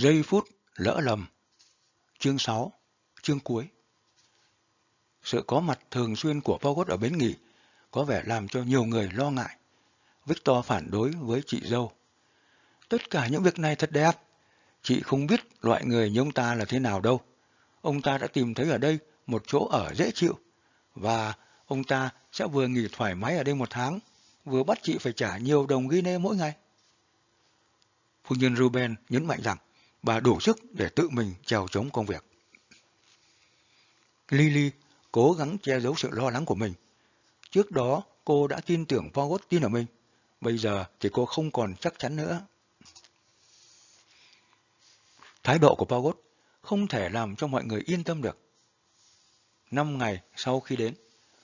Giây phút lỡ lầm Chương 6 Chương cuối Sự có mặt thường xuyên của Pogot ở bến nghỉ có vẻ làm cho nhiều người lo ngại. Victor phản đối với chị dâu. Tất cả những việc này thật đẹp. Chị không biết loại người như ông ta là thế nào đâu. Ông ta đã tìm thấy ở đây một chỗ ở dễ chịu. Và ông ta sẽ vừa nghỉ thoải mái ở đây một tháng, vừa bắt chị phải trả nhiều đồng ghi nê mỗi ngày. Phu nhân Ruben nhấn mạnh rằng bà đủ sức để tự mình trèo chống công việc. Lily cố gắng che giấu sự lo lắng của mình. Trước đó cô đã tin tưởng Pogot tin ở mình, bây giờ thì cô không còn chắc chắn nữa. Thái độ của Pogot không thể làm cho mọi người yên tâm được. Năm ngày sau khi đến,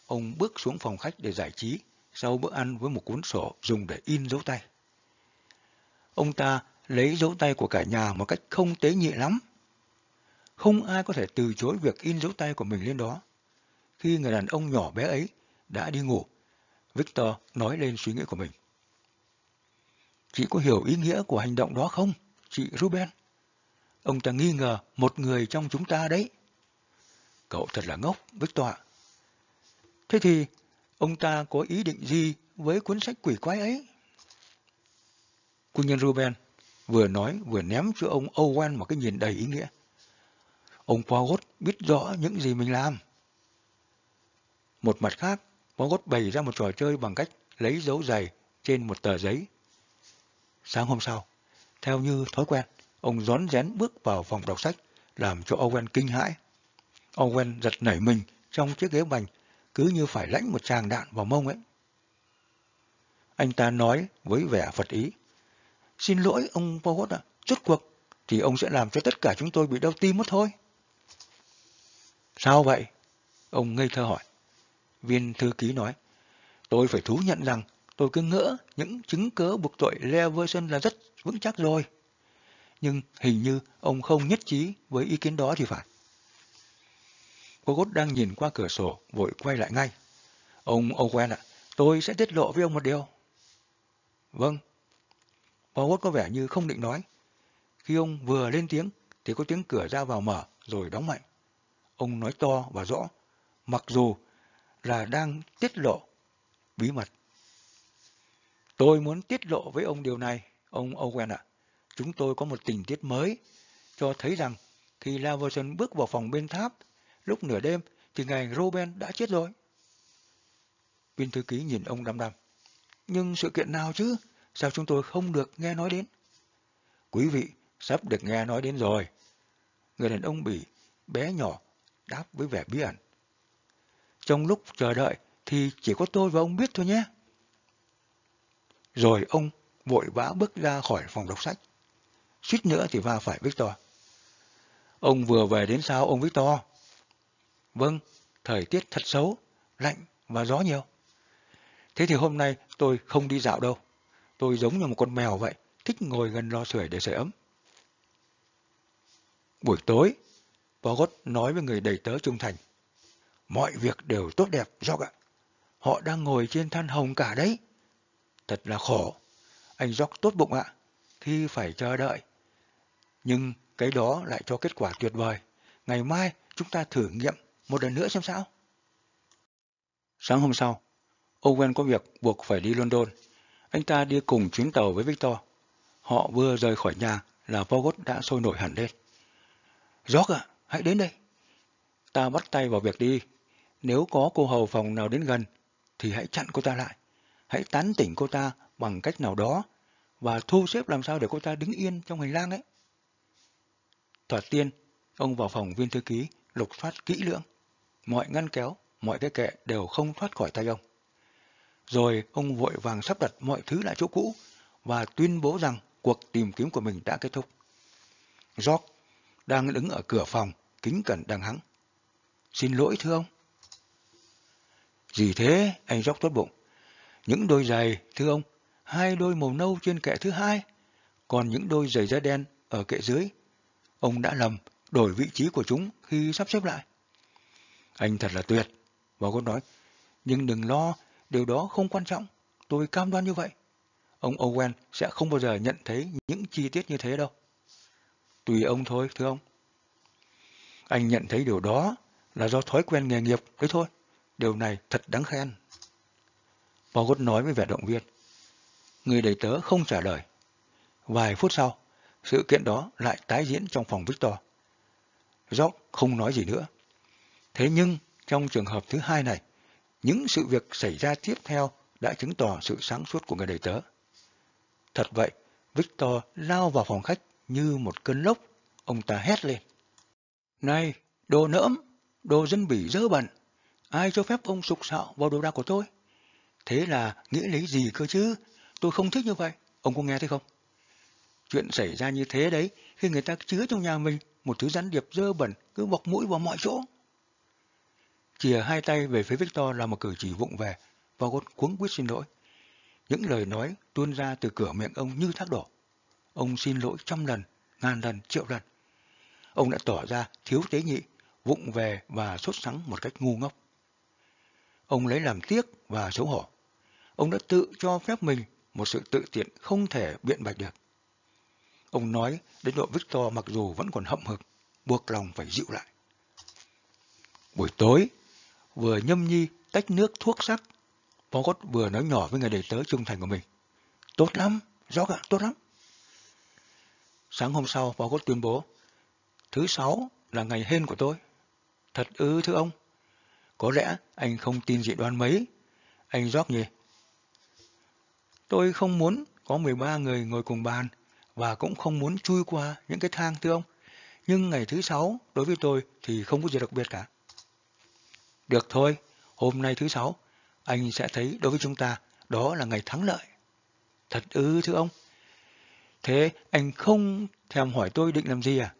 ông bước xuống phòng khách để giải trí sau bữa ăn với một cuốn sổ dùng để in dấu tay. Ông ta lấy dấu tay của cả nhà một cách không tế nhị lắm. Không ai có thể từ chối việc in dấu tay của mình lên đó. Khi người đàn ông nhỏ bé ấy đã đi ngủ, Victor nói lên suy nghĩ của mình. Chị có hiểu ý nghĩa của hành động đó không, chị Ruben? Ông ta nghi ngờ một người trong chúng ta đấy. Cậu thật là ngốc, Victor ạ. Thế thì, ông ta có ý định gì với cuốn sách quỷ quái ấy? Quân nhân Ruben vừa nói vừa ném cho ông Owen một cái nhìn đầy ý nghĩa. Ông Pogot biết rõ những gì mình làm. Một mặt khác, Pogot bày ra một trò chơi bằng cách lấy dấu giày trên một tờ giấy. Sáng hôm sau, theo như thói quen, ông rón rén bước vào phòng đọc sách, làm cho Owen kinh hãi. Owen giật nảy mình trong chiếc ghế bành, cứ như phải lãnh một tràng đạn vào mông ấy. Anh ta nói với vẻ phật ý. Xin lỗi ông Pogot ạ, rốt cuộc thì ông sẽ làm cho tất cả chúng tôi bị đau tim mất thôi. Sao vậy? Ông ngây thơ hỏi. Viên thư ký nói, tôi phải thú nhận rằng tôi cứ ngỡ những chứng cớ buộc tội Leverson là rất vững chắc rồi. Nhưng hình như ông không nhất trí với ý kiến đó thì phải. Pogot đang nhìn qua cửa sổ, vội quay lại ngay. Ông Owen ạ, tôi sẽ tiết lộ với ông một điều. Vâng, Howard có vẻ như không định nói. Khi ông vừa lên tiếng, thì có tiếng cửa ra vào mở rồi đóng mạnh. Ông nói to và rõ, mặc dù là đang tiết lộ bí mật. Tôi muốn tiết lộ với ông điều này, ông Owen ạ. Chúng tôi có một tình tiết mới, cho thấy rằng khi Laverson bước vào phòng bên tháp, lúc nửa đêm thì ngài Robin đã chết rồi. Viên thư ký nhìn ông đăm đăm. Nhưng sự kiện nào chứ? Sao chúng tôi không được nghe nói đến? Quý vị sắp được nghe nói đến rồi. Người đàn ông bỉ, bé nhỏ, đáp với vẻ bí ẩn. Trong lúc chờ đợi thì chỉ có tôi và ông biết thôi nhé. Rồi ông vội vã bước ra khỏi phòng đọc sách. Suýt nữa thì va phải Victor. Ông vừa về đến sao ông Victor? Vâng, thời tiết thật xấu, lạnh và gió nhiều. Thế thì hôm nay tôi không đi dạo đâu. Tôi giống như một con mèo vậy, thích ngồi gần lò sưởi để sưởi ấm. Buổi tối, Pogot nói với người đầy tớ trung thành. Mọi việc đều tốt đẹp, Jock ạ. Họ đang ngồi trên than hồng cả đấy. Thật là khổ. Anh Jock tốt bụng ạ, khi phải chờ đợi. Nhưng cái đó lại cho kết quả tuyệt vời. Ngày mai chúng ta thử nghiệm một lần nữa xem sao. Sáng hôm sau, Owen có việc buộc phải đi London anh ta đi cùng chuyến tàu với Victor. Họ vừa rời khỏi nhà là Vogot đã sôi nổi hẳn lên. George ạ, hãy đến đây. Ta bắt tay vào việc đi. Nếu có cô hầu phòng nào đến gần, thì hãy chặn cô ta lại. Hãy tán tỉnh cô ta bằng cách nào đó và thu xếp làm sao để cô ta đứng yên trong hành lang đấy. Thoạt tiên, ông vào phòng viên thư ký lục soát kỹ lưỡng. Mọi ngăn kéo, mọi cái kệ đều không thoát khỏi tay ông. Rồi ông vội vàng sắp đặt mọi thứ lại chỗ cũ và tuyên bố rằng cuộc tìm kiếm của mình đã kết thúc. George đang đứng ở cửa phòng, kính cẩn đang hắng. Xin lỗi thưa ông. Gì thế, anh George tốt bụng. Những đôi giày, thưa ông, hai đôi màu nâu trên kệ thứ hai, còn những đôi giày da đen ở kệ dưới. Ông đã lầm, đổi vị trí của chúng khi sắp xếp lại. Anh thật là tuyệt, bà con nói, nhưng đừng lo, Điều đó không quan trọng, tôi cam đoan như vậy. Ông Owen sẽ không bao giờ nhận thấy những chi tiết như thế đâu. Tùy ông thôi, thưa ông. Anh nhận thấy điều đó là do thói quen nghề nghiệp, đấy thôi. Điều này thật đáng khen. Bogot nói với vẻ động viên. Người đầy tớ không trả lời. Vài phút sau, sự kiện đó lại tái diễn trong phòng Victor. Jock không nói gì nữa. Thế nhưng, trong trường hợp thứ hai này, những sự việc xảy ra tiếp theo đã chứng tỏ sự sáng suốt của người đầy tớ. Thật vậy, Victor lao vào phòng khách như một cơn lốc, ông ta hét lên. Này, đồ nỡm, đồ dân bỉ dơ bẩn, ai cho phép ông sục sạo vào đồ đạc của tôi? Thế là nghĩa lấy gì cơ chứ? Tôi không thích như vậy, ông có nghe thấy không? Chuyện xảy ra như thế đấy, khi người ta chứa trong nhà mình một thứ gián điệp dơ bẩn cứ bọc mũi vào mọi chỗ. Chìa hai tay về phía Victor là một cử chỉ vụng về, và cuống quyết xin lỗi. Những lời nói tuôn ra từ cửa miệng ông như thác đổ. Ông xin lỗi trăm lần, ngàn lần, triệu lần. Ông đã tỏ ra thiếu tế nhị, vụng về và sốt sắng một cách ngu ngốc. Ông lấy làm tiếc và xấu hổ. Ông đã tự cho phép mình một sự tự tiện không thể biện bạch được. Ông nói đến độ Victor mặc dù vẫn còn hậm hực, buộc lòng phải dịu lại. Buổi tối, vừa nhâm nhi tách nước thuốc sắc, Pogot vừa nói nhỏ với người đầy tớ trung thành của mình. Tốt lắm, rõ ạ, tốt lắm. Sáng hôm sau, Pogot tuyên bố, thứ sáu là ngày hên của tôi. Thật ư thưa ông. Có lẽ anh không tin dị đoan mấy. Anh Gióc nhỉ? Tôi không muốn có 13 người ngồi cùng bàn và cũng không muốn chui qua những cái thang thưa ông. Nhưng ngày thứ sáu, đối với tôi thì không có gì đặc biệt cả. Được thôi, hôm nay thứ sáu, anh sẽ thấy đối với chúng ta đó là ngày thắng lợi. Thật ư thưa ông. Thế anh không thèm hỏi tôi định làm gì à?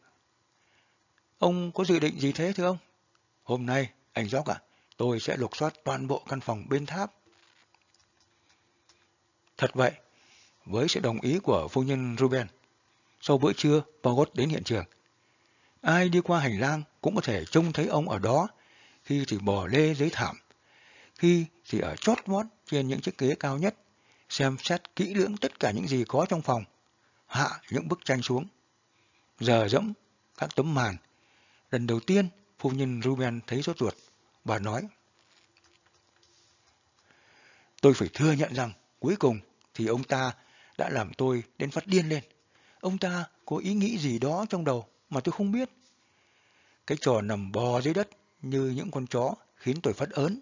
Ông có dự định gì thế thưa ông? Hôm nay, anh Gióc à, tôi sẽ lục soát toàn bộ căn phòng bên tháp. Thật vậy, với sự đồng ý của phu nhân Ruben, sau bữa trưa, Pogot đến hiện trường. Ai đi qua hành lang cũng có thể trông thấy ông ở đó, khi thì bò lê dưới thảm, khi thì ở chót vót trên những chiếc ghế cao nhất, xem xét kỹ lưỡng tất cả những gì có trong phòng, hạ những bức tranh xuống. Giờ dẫm các tấm màn. Lần đầu tiên, phu nhân Ruben thấy sốt ruột. Bà nói, Tôi phải thừa nhận rằng, cuối cùng thì ông ta đã làm tôi đến phát điên lên. Ông ta có ý nghĩ gì đó trong đầu mà tôi không biết. Cái trò nằm bò dưới đất như những con chó khiến tôi phát ớn.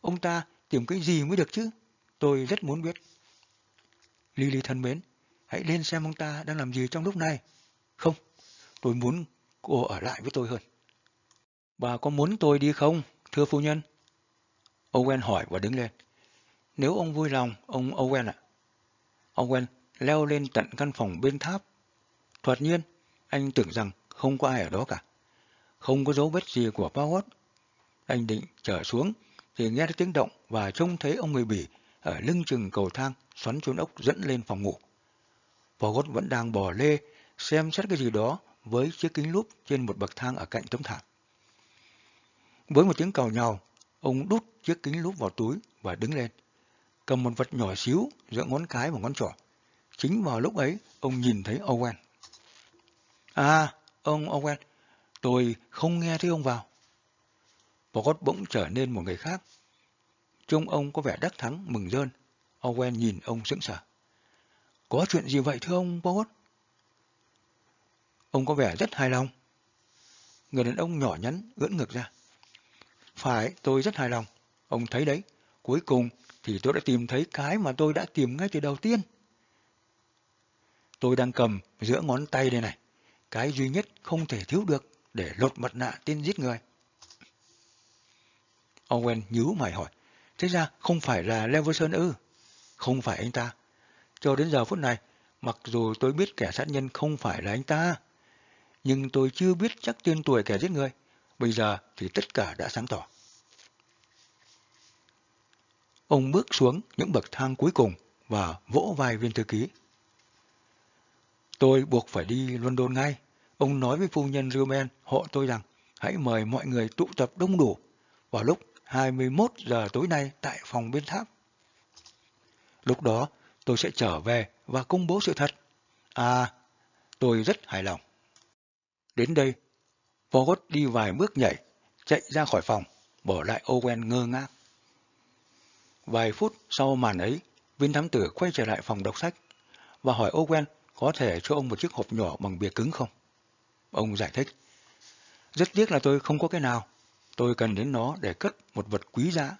Ông ta tìm cái gì mới được chứ? Tôi rất muốn biết. Lily thân mến, hãy lên xem ông ta đang làm gì trong lúc này. Không, tôi muốn cô ở lại với tôi hơn. Bà có muốn tôi đi không, thưa phu nhân? Owen hỏi và đứng lên. Nếu ông vui lòng, ông Owen ạ. Owen leo lên tận căn phòng bên tháp. Thoạt nhiên, anh tưởng rằng không có ai ở đó cả. Không có dấu vết gì của Powell. Anh định trở xuống thì nghe thấy tiếng động và trông thấy ông người Bỉ ở lưng chừng cầu thang xoắn chốn ốc dẫn lên phòng ngủ. Powell vẫn đang bò lê xem xét cái gì đó với chiếc kính lúp trên một bậc thang ở cạnh tấm thảm. Với một tiếng cào nhào, ông đút chiếc kính lúp vào túi và đứng lên, cầm một vật nhỏ xíu giữa ngón cái và ngón trỏ. Chính vào lúc ấy, ông nhìn thấy Owen. À, ông Owen, tôi không nghe thấy ông vào. Pogod bỗng trở nên một người khác. Trông ông có vẻ đắc thắng, mừng rơn. Owen nhìn ông sững sờ. Có chuyện gì vậy thưa ông Pogod? Ông có vẻ rất hài lòng. Người đàn ông nhỏ nhắn ưỡn ngực ra. Phải, tôi rất hài lòng. Ông thấy đấy, cuối cùng thì tôi đã tìm thấy cái mà tôi đã tìm ngay từ đầu tiên. Tôi đang cầm giữa ngón tay đây này, cái duy nhất không thể thiếu được để lột mặt nạ tên giết người. Owen nhíu mày hỏi, thế ra không phải là Leverson ư? Không phải anh ta. Cho đến giờ phút này, mặc dù tôi biết kẻ sát nhân không phải là anh ta, nhưng tôi chưa biết chắc tên tuổi kẻ giết người. Bây giờ thì tất cả đã sáng tỏ. Ông bước xuống những bậc thang cuối cùng và vỗ vai viên thư ký. Tôi buộc phải đi London ngay. Ông nói với phu nhân Rumen hộ tôi rằng hãy mời mọi người tụ tập đông đủ vào lúc 21 giờ tối nay tại phòng bên tháp. Lúc đó tôi sẽ trở về và công bố sự thật. À, tôi rất hài lòng. Đến đây, Pogot đi vài bước nhảy, chạy ra khỏi phòng, bỏ lại Owen ngơ ngác. Vài phút sau màn ấy, viên thám tử quay trở lại phòng đọc sách và hỏi Owen có thể cho ông một chiếc hộp nhỏ bằng bìa cứng không? Ông giải thích. Rất tiếc là tôi không có cái nào. Tôi cần đến nó để cất một vật quý giá.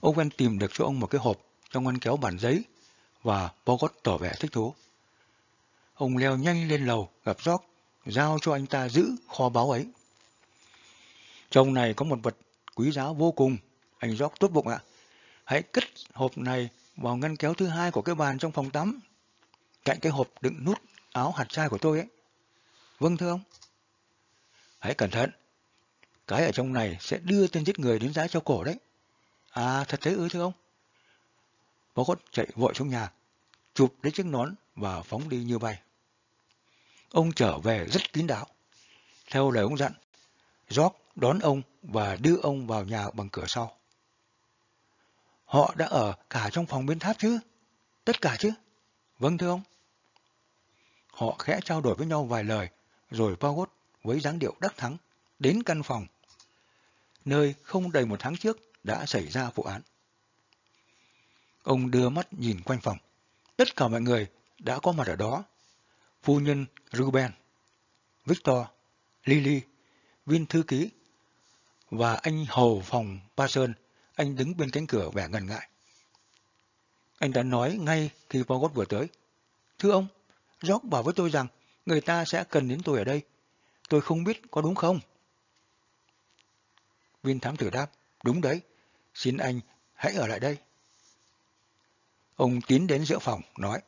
Owen tìm được cho ông một cái hộp trong ngăn kéo bản giấy và Bogot tỏ vẻ thích thú. Ông leo nhanh lên lầu gặp George, giao cho anh ta giữ kho báu ấy. Trong này có một vật quý giá vô cùng, anh George tốt bụng ạ. Hãy cất hộp này vào ngăn kéo thứ hai của cái bàn trong phòng tắm, cạnh cái hộp đựng nút áo hạt trai của tôi ấy. Vâng thưa ông. Hãy cẩn thận, cái ở trong này sẽ đưa tên giết người đến giá cho cổ đấy. À, thật thế ư thưa ông? Bó gót chạy vội xuống nhà, chụp lấy chiếc nón và phóng đi như bay. Ông trở về rất kín đáo. Theo lời ông dặn, George đón ông và đưa ông vào nhà bằng cửa sau. Họ đã ở cả trong phòng bên tháp chứ? Tất cả chứ? Vâng thưa ông. Họ khẽ trao đổi với nhau vài lời, rồi Pagot với dáng điệu đắc thắng đến căn phòng, nơi không đầy một tháng trước đã xảy ra vụ án. Ông đưa mắt nhìn quanh phòng. Tất cả mọi người đã có mặt ở đó. Phu nhân Ruben, Victor, Lily, viên thư ký và anh hầu phòng Parson, anh đứng bên cánh cửa vẻ ngần ngại. Anh đã nói ngay khi Pogot vừa tới. Thưa ông, George bảo với tôi rằng người ta sẽ cần đến tôi ở đây. Tôi không biết có đúng không? Viên thám tử đáp, đúng đấy, xin anh hãy ở lại đây. Ông tiến đến giữa phòng, nói.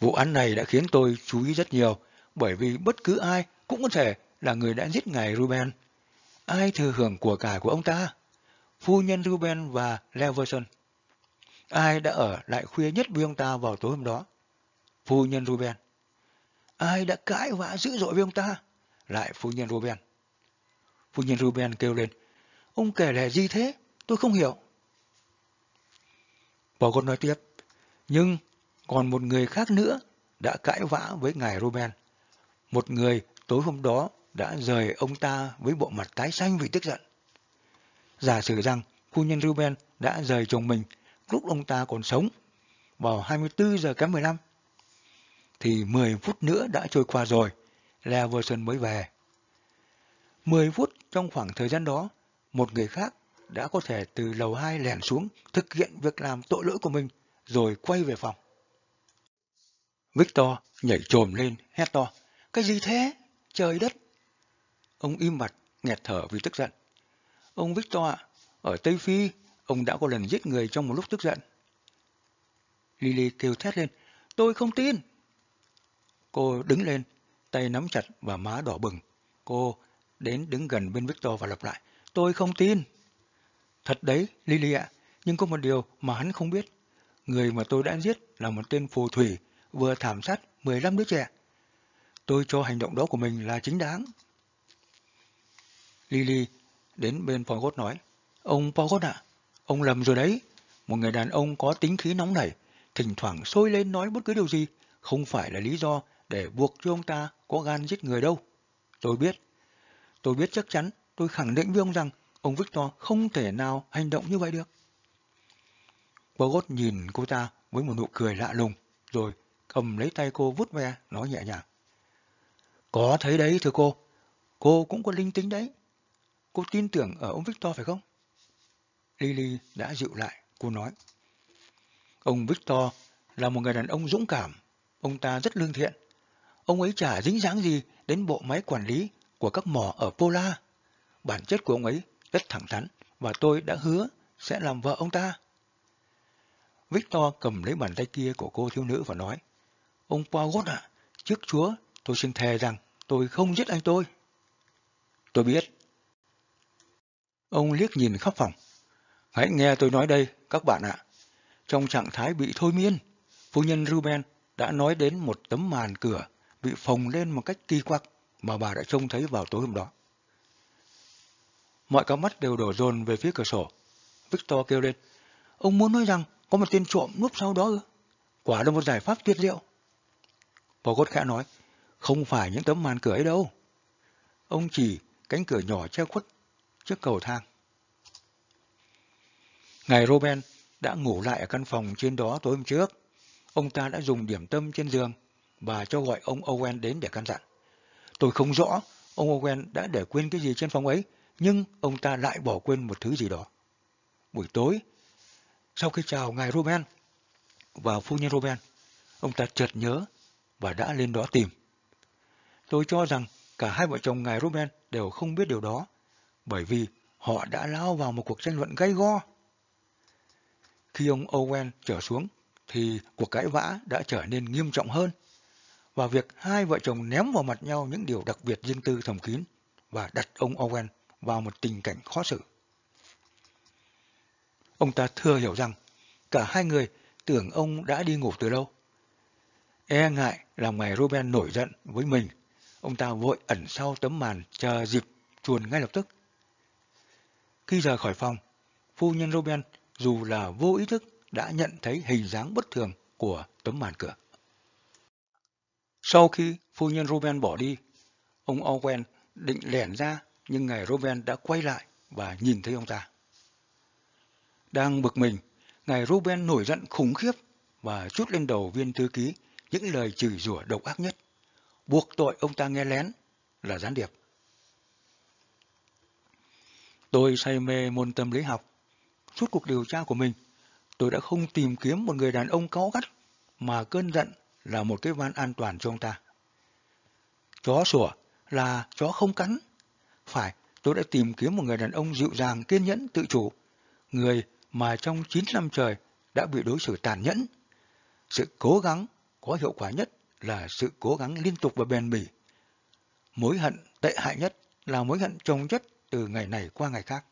Vụ án này đã khiến tôi chú ý rất nhiều, bởi vì bất cứ ai cũng có thể là người đã giết ngài Ruben. Ai thừa hưởng của cải của ông ta? Phu nhân Ruben và Leverson. Ai đã ở lại khuya nhất với ông ta vào tối hôm đó? Phu nhân Ruben. Ai đã cãi vã dữ dội với ông ta? Lại phu nhân Ruben. Phu nhân Ruben kêu lên. Ông kể lẻ gì thế? Tôi không hiểu. Bỏ con nói tiếp. Nhưng còn một người khác nữa đã cãi vã với ngài Ruben. Một người tối hôm đó đã rời ông ta với bộ mặt tái xanh vì tức giận. Giả sử rằng phu nhân Ruben đã rời chồng mình, lúc ông ta còn sống, vào 24 giờ kém 15 thì 10 phút nữa đã trôi qua rồi, Leverson mới về. 10 phút trong khoảng thời gian đó, một người khác đã có thể từ lầu 2 lẻn xuống thực hiện việc làm tội lỗi của mình rồi quay về phòng. Victor nhảy trồm lên, hét to. Cái gì thế? Trời đất! Ông im mặt, nghẹt thở vì tức giận. Ông Victor ạ, ở Tây Phi, ông đã có lần giết người trong một lúc tức giận. Lily kêu thét lên. Tôi không tin! Cô đứng lên, tay nắm chặt và má đỏ bừng. Cô đến đứng gần bên Victor và lặp lại. Tôi không tin. Thật đấy, Lily ạ, nhưng có một điều mà hắn không biết. Người mà tôi đã giết là một tên phù thủy vừa thảm sát 15 đứa trẻ. Tôi cho hành động đó của mình là chính đáng. Lily đến bên Pogot nói, Ông Pogot ạ, ông lầm rồi đấy. Một người đàn ông có tính khí nóng nảy, thỉnh thoảng sôi lên nói bất cứ điều gì, không phải là lý do để buộc cho ông ta có gan giết người đâu. Tôi biết. Tôi biết chắc chắn, tôi khẳng định với ông rằng ông Victor không thể nào hành động như vậy được. Bogot nhìn cô ta với một nụ cười lạ lùng, rồi cầm lấy tay cô vút ve, nói nhẹ nhàng. Có thấy đấy thưa cô, cô cũng có linh tính đấy. Cô tin tưởng ở ông Victor phải không? Lily đã dịu lại, cô nói. Ông Victor là một người đàn ông dũng cảm, ông ta rất lương thiện, ông ấy chả dính dáng gì đến bộ máy quản lý của các mỏ ở Pola. Bản chất của ông ấy rất thẳng thắn và tôi đã hứa sẽ làm vợ ông ta. Victor cầm lấy bàn tay kia của cô thiếu nữ và nói, Ông Poirot ạ, trước chúa tôi xin thề rằng tôi không giết anh tôi. Tôi biết. Ông liếc nhìn khắp phòng. Hãy nghe tôi nói đây, các bạn ạ. Trong trạng thái bị thôi miên, phu nhân Ruben đã nói đến một tấm màn cửa bị phồng lên một cách kỳ quặc mà bà đã trông thấy vào tối hôm đó. Mọi cặp mắt đều đổ dồn về phía cửa sổ. Victor kêu lên, ông muốn nói rằng có một tên trộm núp sau đó ư? Quả là một giải pháp tuyệt diệu. Bogot khẽ nói, không phải những tấm màn cửa ấy đâu. Ông chỉ cánh cửa nhỏ che khuất trước cầu thang. Ngài Robin đã ngủ lại ở căn phòng trên đó tối hôm trước. Ông ta đã dùng điểm tâm trên giường và cho gọi ông Owen đến để căn dặn. Tôi không rõ ông Owen đã để quên cái gì trên phòng ấy, nhưng ông ta lại bỏ quên một thứ gì đó. Buổi tối, sau khi chào ngài Ruben và phu nhân Ruben, ông ta chợt nhớ và đã lên đó tìm. Tôi cho rằng cả hai vợ chồng ngài Ruben đều không biết điều đó, bởi vì họ đã lao vào một cuộc tranh luận gay go. Khi ông Owen trở xuống, thì cuộc cãi vã đã trở nên nghiêm trọng hơn, và việc hai vợ chồng ném vào mặt nhau những điều đặc biệt riêng tư thầm kín và đặt ông Owen vào một tình cảnh khó xử. Ông ta thừa hiểu rằng cả hai người tưởng ông đã đi ngủ từ lâu. E ngại làm ngài Ruben nổi giận với mình, ông ta vội ẩn sau tấm màn chờ dịp chuồn ngay lập tức. Khi rời khỏi phòng, phu nhân Ruben dù là vô ý thức đã nhận thấy hình dáng bất thường của tấm màn cửa. Sau khi phu nhân Ruben bỏ đi, ông Owen định lẻn ra nhưng ngài Ruben đã quay lại và nhìn thấy ông ta. Đang bực mình, ngài Ruben nổi giận khủng khiếp và chút lên đầu viên thư ký những lời chửi rủa độc ác nhất, buộc tội ông ta nghe lén là gián điệp. Tôi say mê môn tâm lý học. Suốt cuộc điều tra của mình, tôi đã không tìm kiếm một người đàn ông cáu gắt, mà cơn giận là một cái van an toàn cho ông ta. Chó sủa là chó không cắn. Phải, tôi đã tìm kiếm một người đàn ông dịu dàng, kiên nhẫn, tự chủ. Người mà trong 9 năm trời đã bị đối xử tàn nhẫn. Sự cố gắng có hiệu quả nhất là sự cố gắng liên tục và bền bỉ. Mối hận tệ hại nhất là mối hận chồng chất từ ngày này qua ngày khác.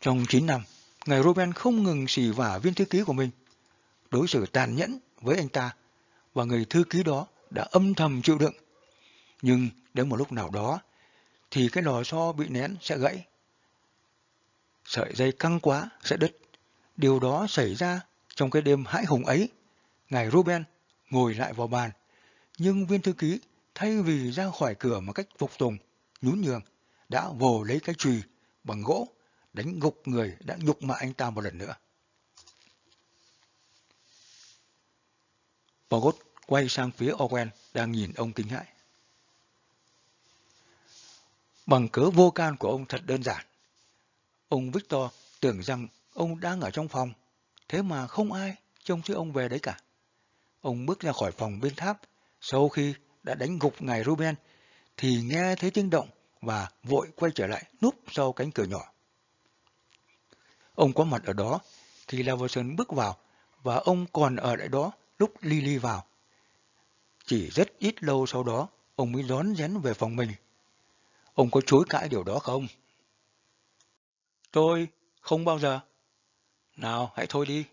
Trong 9 năm, ngày Ruben không ngừng xỉ vả viên thư ký của mình, đối xử tàn nhẫn với anh ta, và người thư ký đó đã âm thầm chịu đựng. Nhưng đến một lúc nào đó, thì cái lò xo bị nén sẽ gãy. Sợi dây căng quá sẽ đứt. Điều đó xảy ra trong cái đêm hãi hùng ấy. Ngài Ruben ngồi lại vào bàn, nhưng viên thư ký thay vì ra khỏi cửa một cách phục tùng, nhún nhường, đã vồ lấy cái chùy bằng gỗ, đánh gục người đã nhục mạ anh ta một lần nữa. Bogot quay sang phía Owen đang nhìn ông kinh hãi. Bằng cớ vô can của ông thật đơn giản. Ông Victor tưởng rằng ông đang ở trong phòng, thế mà không ai trông thấy ông về đấy cả. Ông bước ra khỏi phòng bên tháp, sau khi đã đánh gục ngài Ruben, thì nghe thấy tiếng động và vội quay trở lại núp sau cánh cửa nhỏ. Ông có mặt ở đó khi Laverson bước vào và ông còn ở lại đó lúc Lily vào. Chỉ rất ít lâu sau đó, ông mới rón rén về phòng mình. Ông có chối cãi điều đó không? Tôi không bao giờ. Nào, hãy thôi đi.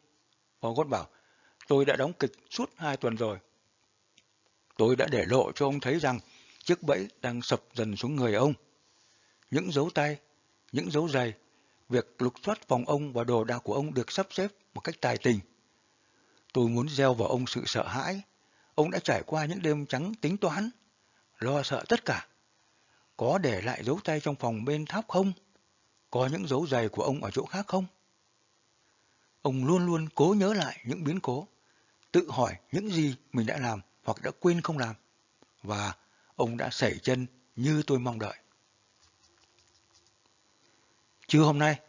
Bogot bảo, tôi đã đóng kịch suốt hai tuần rồi. Tôi đã để lộ cho ông thấy rằng chiếc bẫy đang sập dần xuống người ông. Những dấu tay, những dấu giày, việc lục soát phòng ông và đồ đạc của ông được sắp xếp một cách tài tình. Tôi muốn gieo vào ông sự sợ hãi. Ông đã trải qua những đêm trắng tính toán, lo sợ tất cả. Có để lại dấu tay trong phòng bên tháp không? Có những dấu giày của ông ở chỗ khác không? Ông luôn luôn cố nhớ lại những biến cố, tự hỏi những gì mình đã làm hoặc đã quên không làm. Và ông đã sẩy chân như tôi mong đợi. Trưa hôm nay,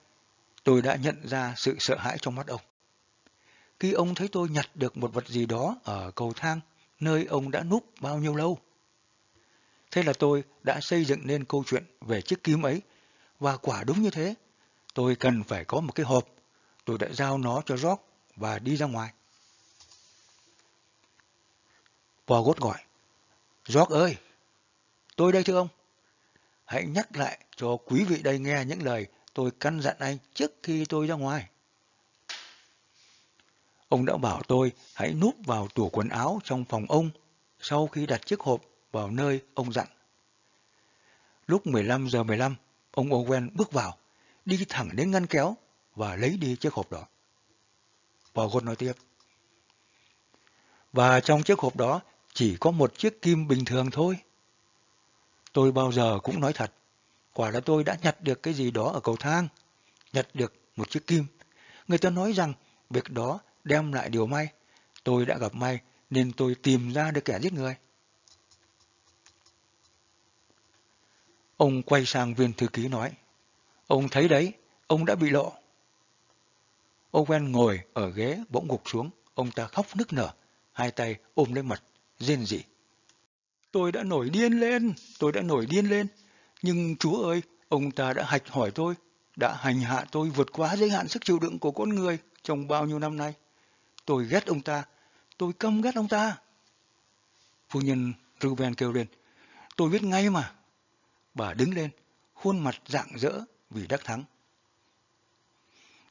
tôi đã nhận ra sự sợ hãi trong mắt ông. Khi ông thấy tôi nhặt được một vật gì đó ở cầu thang, nơi ông đã núp bao nhiêu lâu. Thế là tôi đã xây dựng nên câu chuyện về chiếc kim ấy, và quả đúng như thế. Tôi cần phải có một cái hộp, tôi đã giao nó cho Rock và đi ra ngoài. Pogot gọi, Rock ơi, tôi đây thưa ông. Hãy nhắc lại cho quý vị đây nghe những lời tôi căn dặn anh trước khi tôi ra ngoài. Ông đã bảo tôi hãy núp vào tủ quần áo trong phòng ông sau khi đặt chiếc hộp vào nơi ông dặn. Lúc 15 giờ 15, ông Owen bước vào, đi thẳng đến ngăn kéo và lấy đi chiếc hộp đó. Pogot nói tiếp. Và trong chiếc hộp đó chỉ có một chiếc kim bình thường thôi. Tôi bao giờ cũng nói thật, quả là tôi đã nhặt được cái gì đó ở cầu thang, nhặt được một chiếc kim. Người ta nói rằng việc đó đem lại điều may. Tôi đã gặp may nên tôi tìm ra được kẻ giết người. Ông quay sang viên thư ký nói, ông thấy đấy, ông đã bị lộ. Owen ngồi ở ghế bỗng gục xuống, ông ta khóc nức nở, hai tay ôm lấy mặt, rên rỉ. Tôi đã nổi điên lên, tôi đã nổi điên lên, nhưng chúa ơi, ông ta đã hạch hỏi tôi, đã hành hạ tôi vượt quá giới hạn sức chịu đựng của con người trong bao nhiêu năm nay. Tôi ghét ông ta, tôi căm ghét ông ta. Phu nhân Ruben kêu lên, tôi biết ngay mà. Bà đứng lên, khuôn mặt rạng rỡ vì đắc thắng.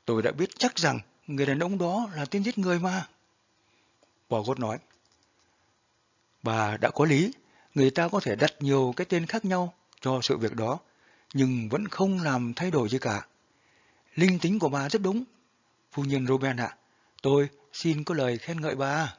Tôi đã biết chắc rằng người đàn ông đó là tên giết người mà. Bogot nói. Bà đã có lý, người ta có thể đặt nhiều cái tên khác nhau cho sự việc đó, nhưng vẫn không làm thay đổi gì cả. Linh tính của bà rất đúng. Phu nhân Robin ạ, tôi xin có lời khen ngợi bà.